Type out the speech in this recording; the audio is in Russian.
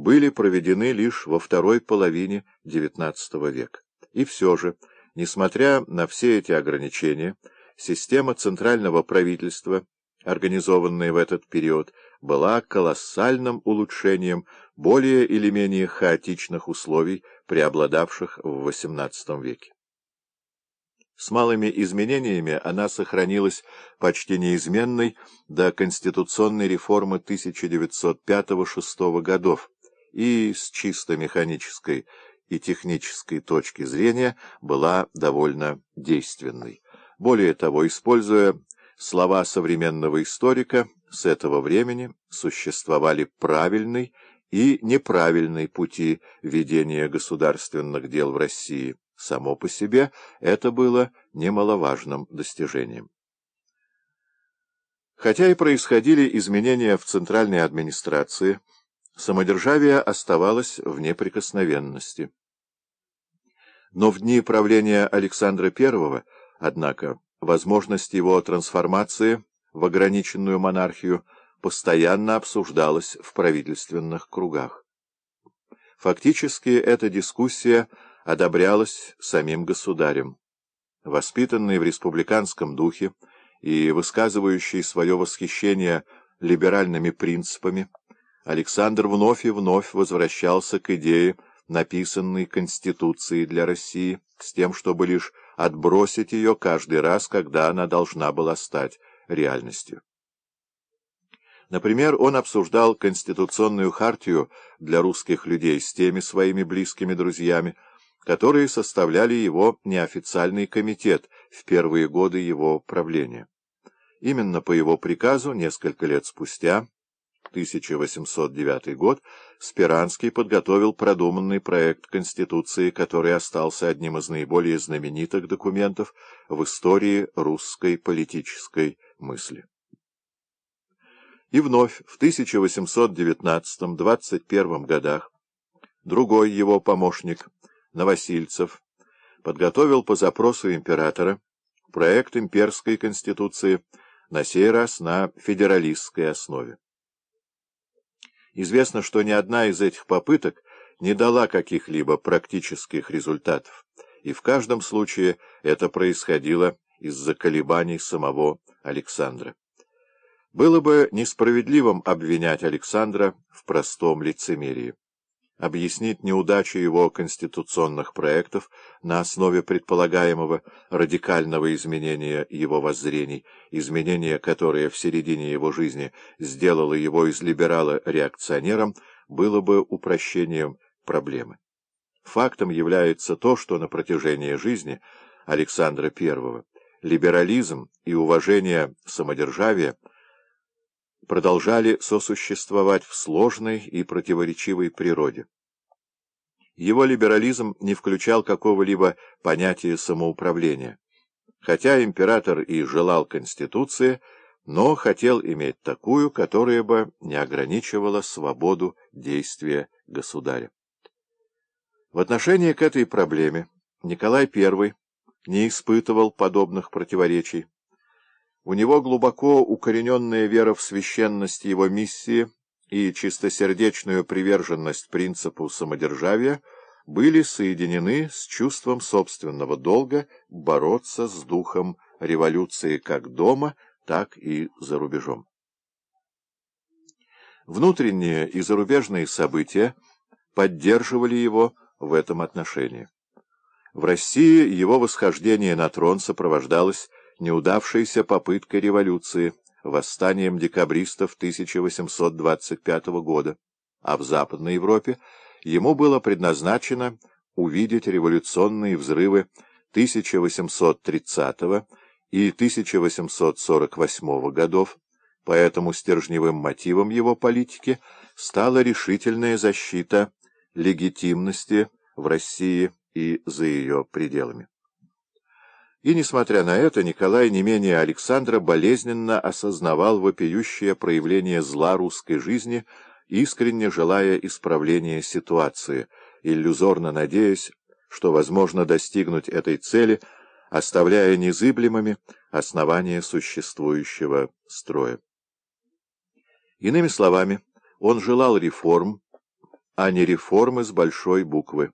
были проведены лишь во второй половине XIX века. И все же, несмотря на все эти ограничения, система центрального правительства, организованная в этот период, была колоссальным улучшением более или менее хаотичных условий, преобладавших в XVIII веке. С малыми изменениями она сохранилась почти неизменной до конституционной реформы 1905-1906 годов и с чисто механической и технической точки зрения была довольно действенной. Более того, используя слова современного историка, с этого времени существовали правильный и неправильный пути ведения государственных дел в России. Само по себе это было немаловажным достижением. Хотя и происходили изменения в центральной администрации, самодержавие оставалось в неприкосновенности. Но в дни правления Александра I, однако, возможность его трансформации в ограниченную монархию постоянно обсуждалась в правительственных кругах. Фактически эта дискуссия одобрялась самим государем. Воспитанный в республиканском духе и высказывающий свое восхищение либеральными принципами, Александр вновь и вновь возвращался к идее написанной Конституции для России, с тем, чтобы лишь отбросить ее каждый раз, когда она должна была стать реальностью. Например, он обсуждал конституционную хартию для русских людей с теми своими близкими друзьями, которые составляли его неофициальный комитет в первые годы его правления. Именно по его приказу, несколько лет спустя, 1809 год, Спиранский подготовил продуманный проект Конституции, который остался одним из наиболее знаменитых документов в истории русской политической мысли. И вновь в 1819-21 годах другой его помощник, Новосильцев, подготовил по запросу императора проект имперской конституции, на сей раз на федералистской основе. Известно, что ни одна из этих попыток не дала каких-либо практических результатов, и в каждом случае это происходило из-за колебаний самого Александра. Было бы несправедливым обвинять Александра в простом лицемерии. Объяснить неудачу его конституционных проектов на основе предполагаемого радикального изменения его воззрений, изменения, которое в середине его жизни сделало его из либерала реакционером, было бы упрощением проблемы. Фактом является то, что на протяжении жизни Александра I либерализм и уважение самодержавия продолжали сосуществовать в сложной и противоречивой природе. Его либерализм не включал какого-либо понятия самоуправления. Хотя император и желал Конституции, но хотел иметь такую, которая бы не ограничивала свободу действия государя. В отношении к этой проблеме Николай I не испытывал подобных противоречий. У него глубоко укорененная вера в священность его миссии и чистосердечную приверженность принципу самодержавия были соединены с чувством собственного долга бороться с духом революции как дома, так и за рубежом. Внутренние и зарубежные события поддерживали его в этом отношении. В России его восхождение на трон сопровождалось неудавшейся попыткой революции, восстанием декабристов 1825 года, а в Западной Европе ему было предназначено увидеть революционные взрывы 1830 и 1848 годов, поэтому стержневым мотивом его политики стала решительная защита легитимности в России и за ее пределами. И, несмотря на это, Николай не менее Александра болезненно осознавал вопиющее проявление зла русской жизни, искренне желая исправления ситуации, иллюзорно надеясь, что возможно достигнуть этой цели, оставляя незыблемыми основания существующего строя. Иными словами, он желал реформ, а не реформы с большой буквы.